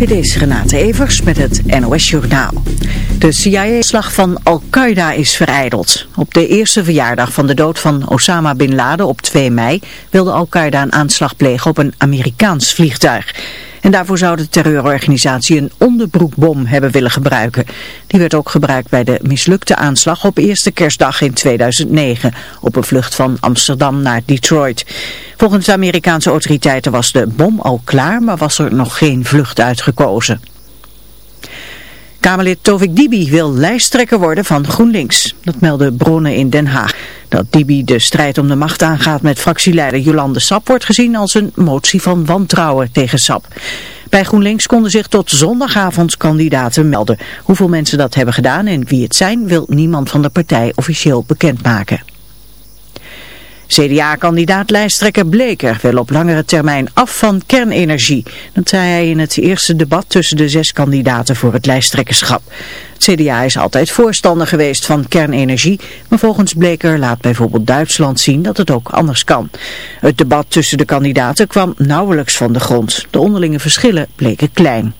Dit is Renate Evers met het NOS Journaal. De CIA-slag van Al-Qaeda is vereideld. Op de eerste verjaardag van de dood van Osama Bin Laden op 2 mei wilde Al-Qaeda een aanslag plegen op een Amerikaans vliegtuig. En daarvoor zou de terreurorganisatie een onderbroekbom hebben willen gebruiken. Die werd ook gebruikt bij de mislukte aanslag op eerste kerstdag in 2009 op een vlucht van Amsterdam naar Detroit. Volgens de Amerikaanse autoriteiten was de bom al klaar, maar was er nog geen vlucht uitgekozen. Kamerlid Tovik Dibi wil lijsttrekker worden van GroenLinks. Dat melden bronnen in Den Haag. Dat Dibi de strijd om de macht aangaat met fractieleider Jolande Sap wordt gezien als een motie van wantrouwen tegen Sap. Bij GroenLinks konden zich tot zondagavond kandidaten melden. Hoeveel mensen dat hebben gedaan en wie het zijn wil niemand van de partij officieel bekendmaken. CDA-kandidaat lijsttrekker Bleker wil op langere termijn af van kernenergie. Dat zei hij in het eerste debat tussen de zes kandidaten voor het lijsttrekkerschap. Het CDA is altijd voorstander geweest van kernenergie, maar volgens Bleker laat bijvoorbeeld Duitsland zien dat het ook anders kan. Het debat tussen de kandidaten kwam nauwelijks van de grond. De onderlinge verschillen bleken klein.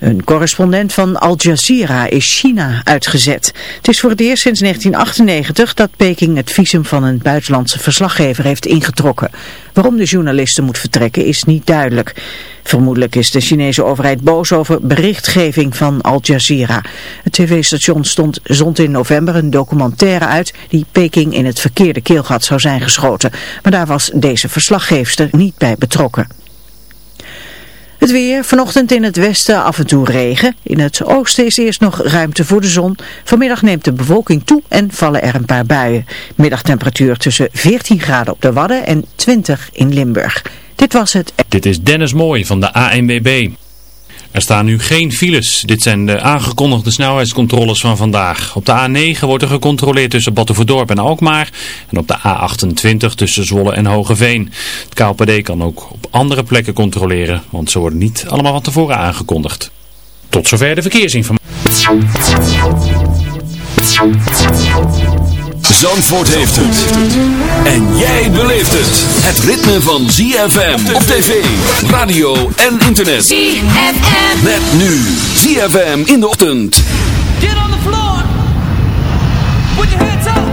Een correspondent van Al Jazeera is China uitgezet. Het is voor het eerst sinds 1998 dat Peking het visum van een buitenlandse verslaggever heeft ingetrokken. Waarom de journaliste moet vertrekken is niet duidelijk. Vermoedelijk is de Chinese overheid boos over berichtgeving van Al Jazeera. Het tv-station stond zond in november een documentaire uit die Peking in het verkeerde keelgat zou zijn geschoten. Maar daar was deze verslaggeefster niet bij betrokken. Het weer, vanochtend in het westen af en toe regen. In het oosten is eerst nog ruimte voor de zon. Vanmiddag neemt de bewolking toe en vallen er een paar buien. Middagtemperatuur tussen 14 graden op de Wadden en 20 in Limburg. Dit was het. Dit is Dennis Mooij van de ANWB. Er staan nu geen files. Dit zijn de aangekondigde snelheidscontroles van vandaag. Op de A9 wordt er gecontroleerd tussen Battenverdorp en Alkmaar. En op de A28 tussen Zwolle en Hogeveen. Het KLPD kan ook op andere plekken controleren, want ze worden niet allemaal van tevoren aangekondigd. Tot zover de verkeersinformatie. Zandvoort heeft het. En jij beleeft het. Het ritme van ZFM op tv, radio en internet. ZFM. Met nu ZFM in de ochtend. Get on the floor. Put your hands up.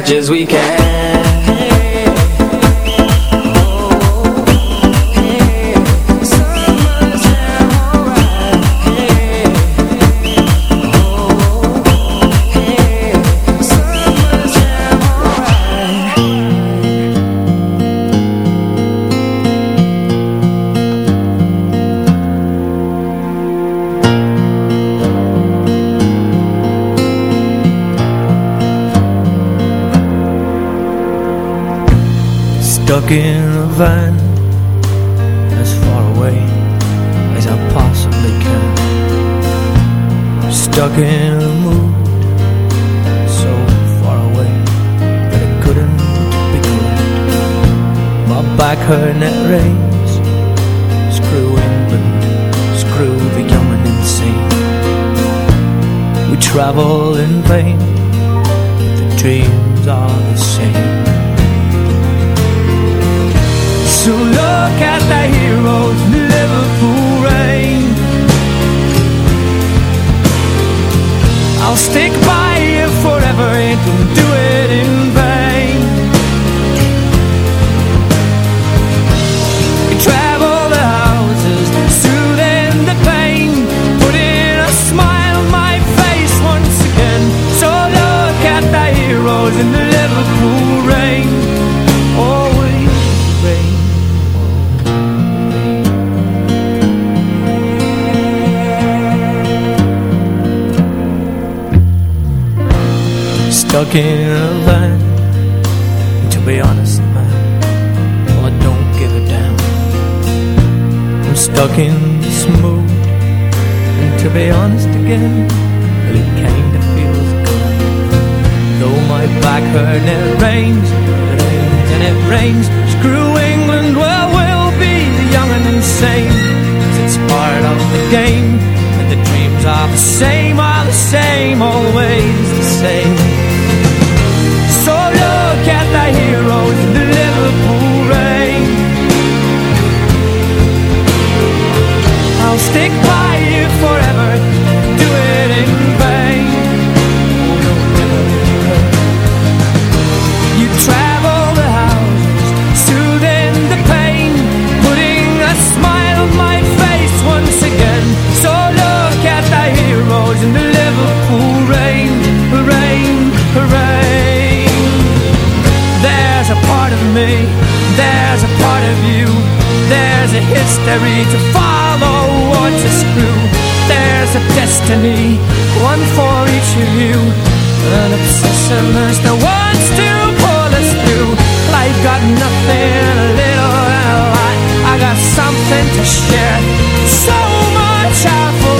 Much as we can stuck in To be honest, man Well, I don't give a damn. I'm stuck in this mood. And to be honest again Well, it kinda feels good. Though my back hurt it rains It rains and it rains. Screw England, well, we'll be the young and insane. It's part of the game And the dreams are the same, are the same Always the same There's a history to follow or to screw There's a destiny, one for each of you. An obsession that wants to pull us through. Life got nothing, a little and a lot I got something to share. So much I forgot,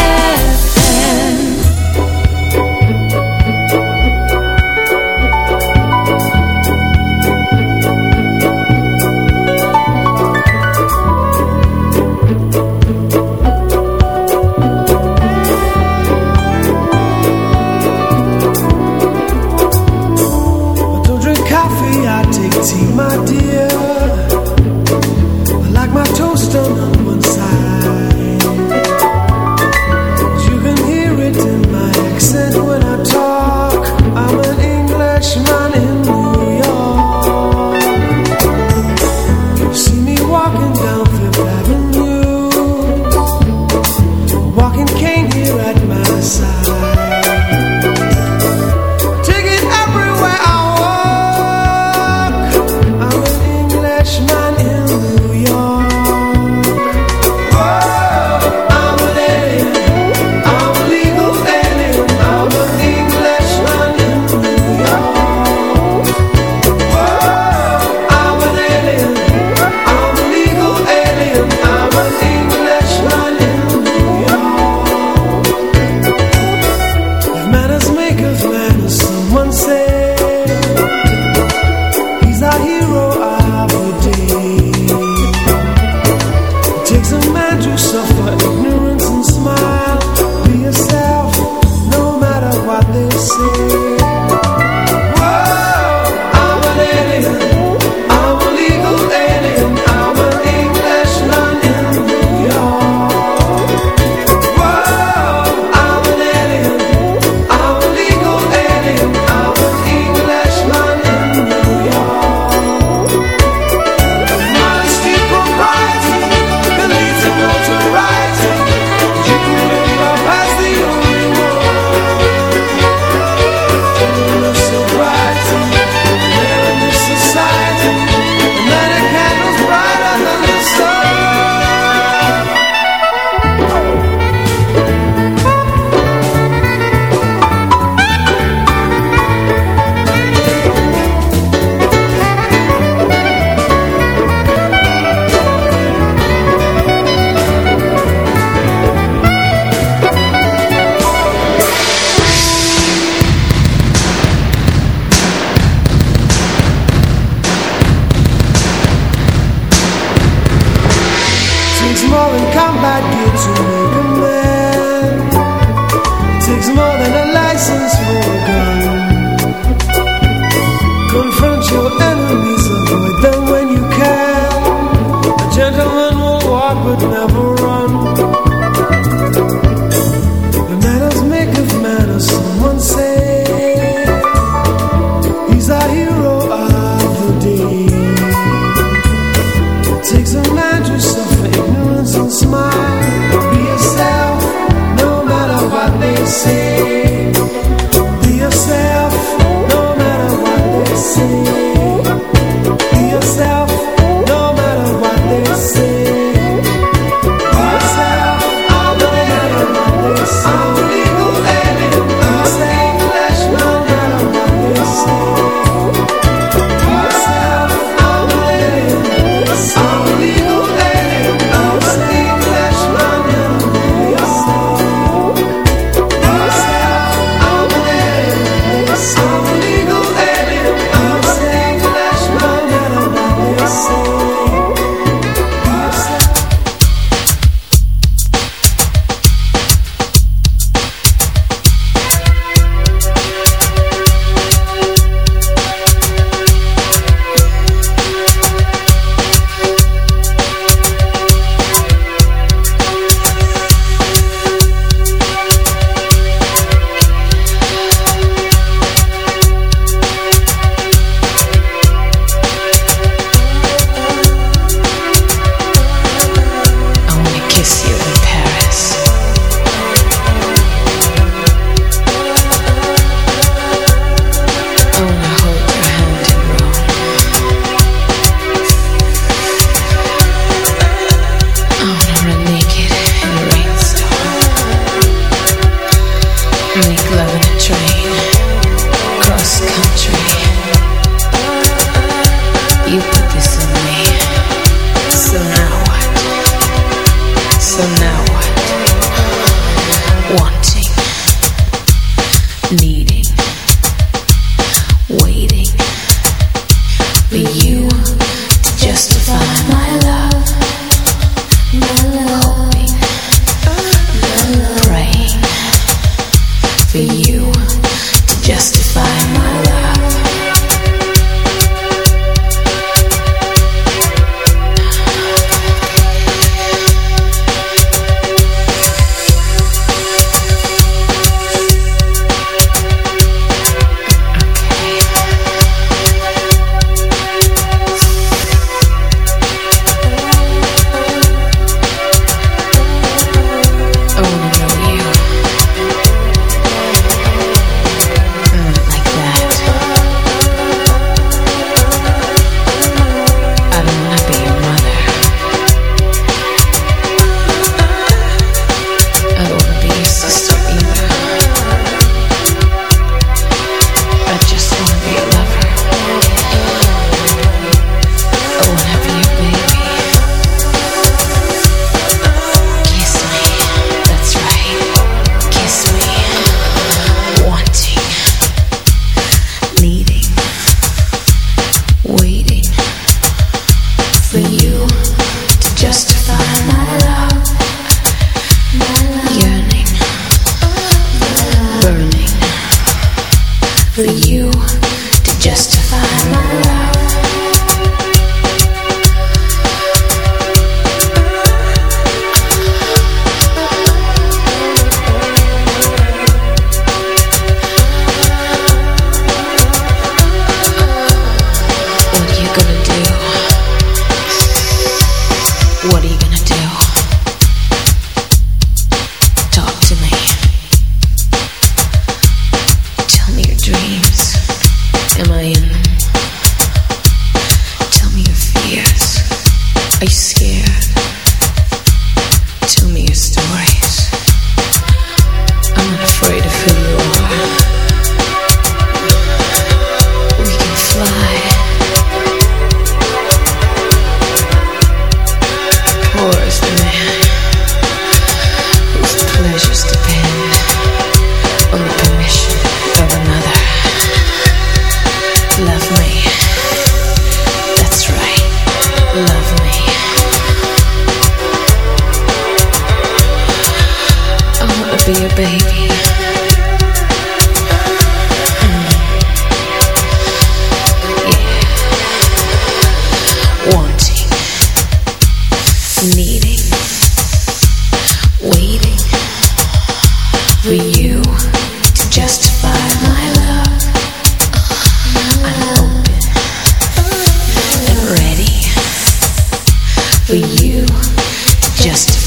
just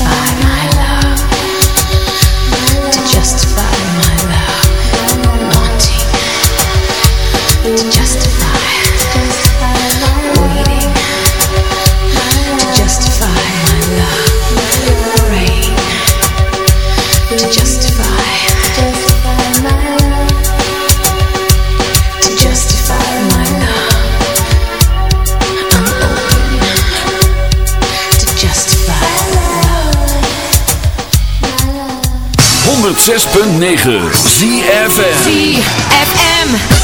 106.9 ZFM ZFM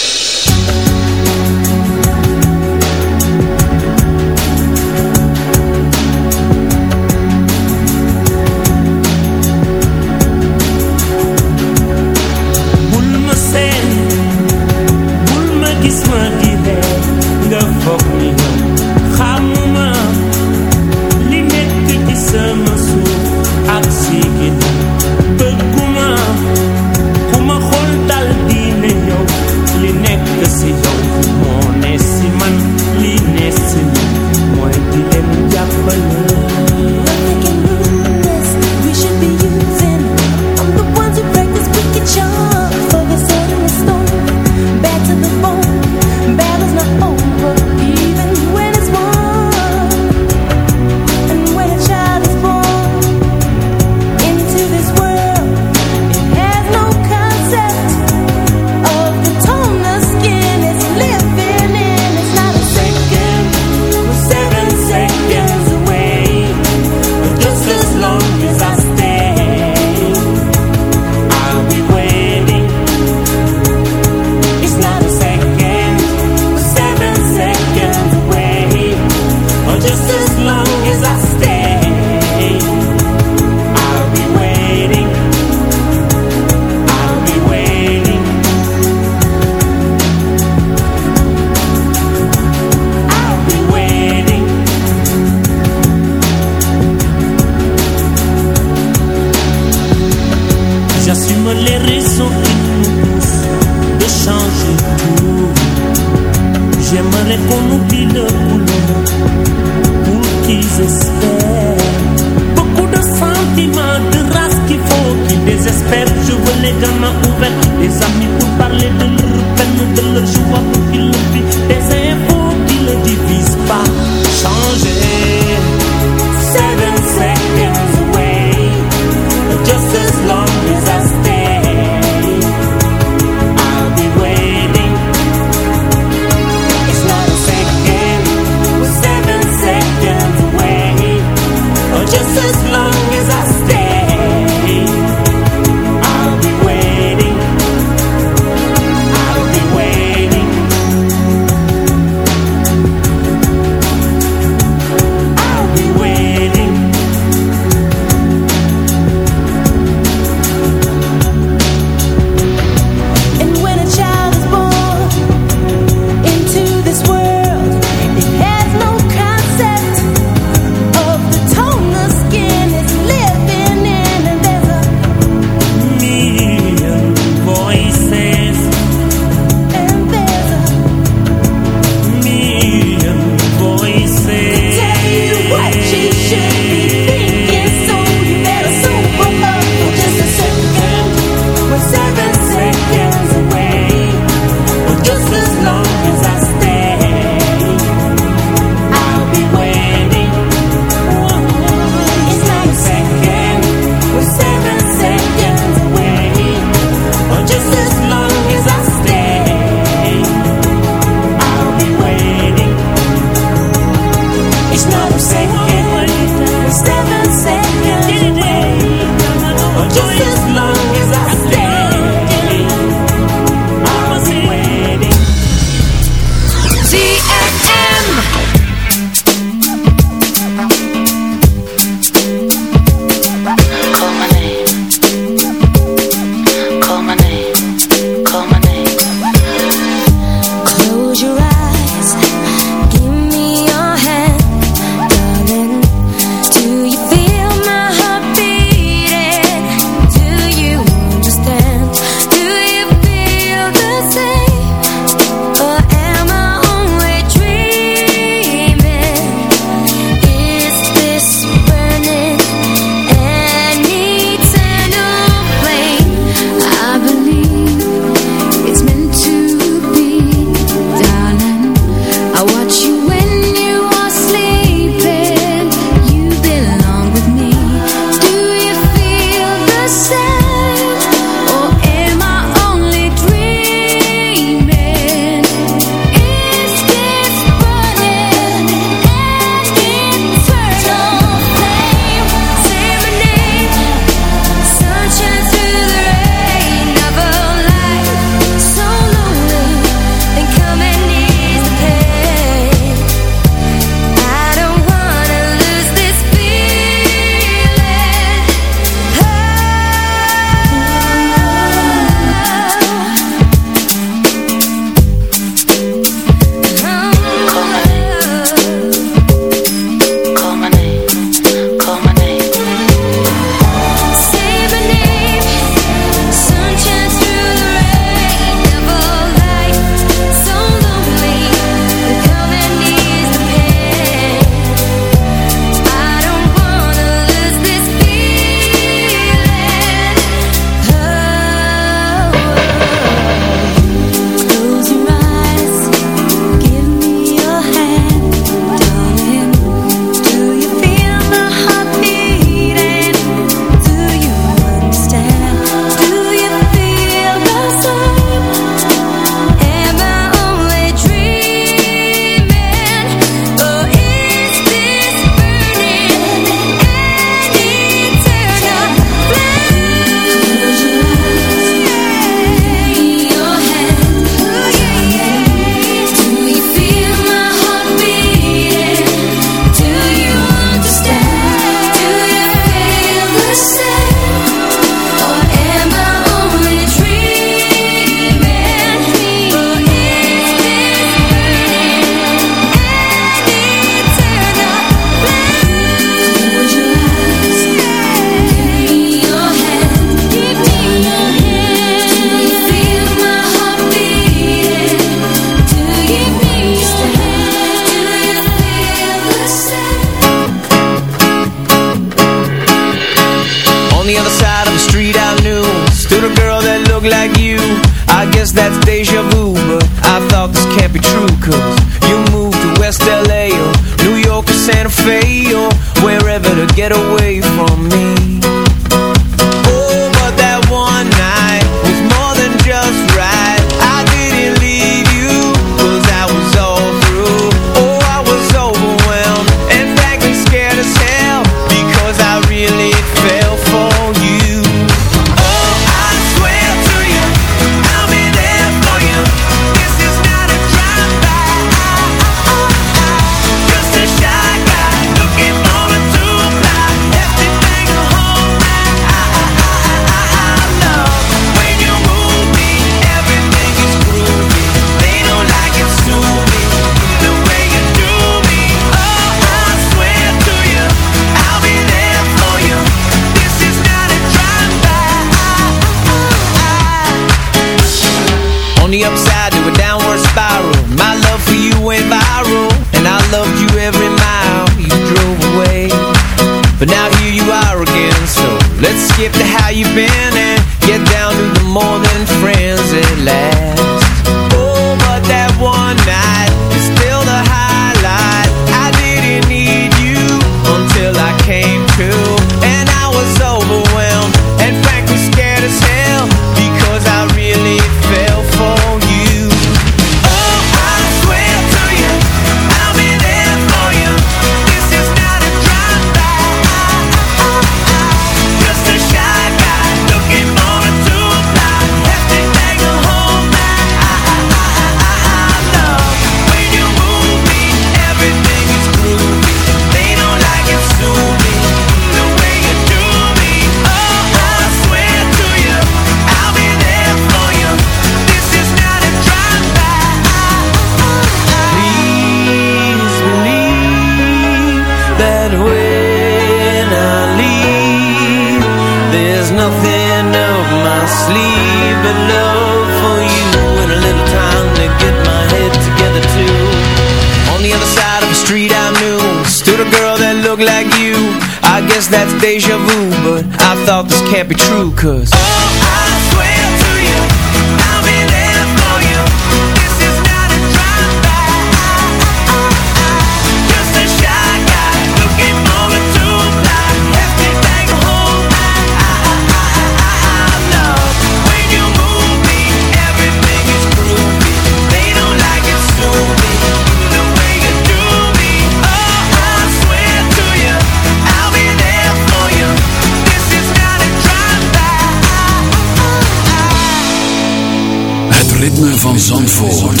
Zandvoort.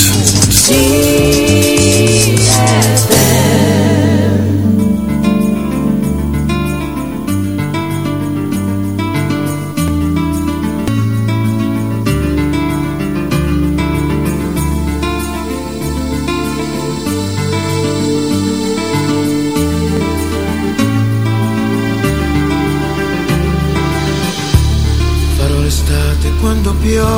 Farò l'estate quando piove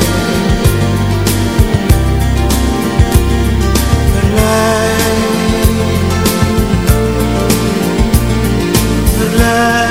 time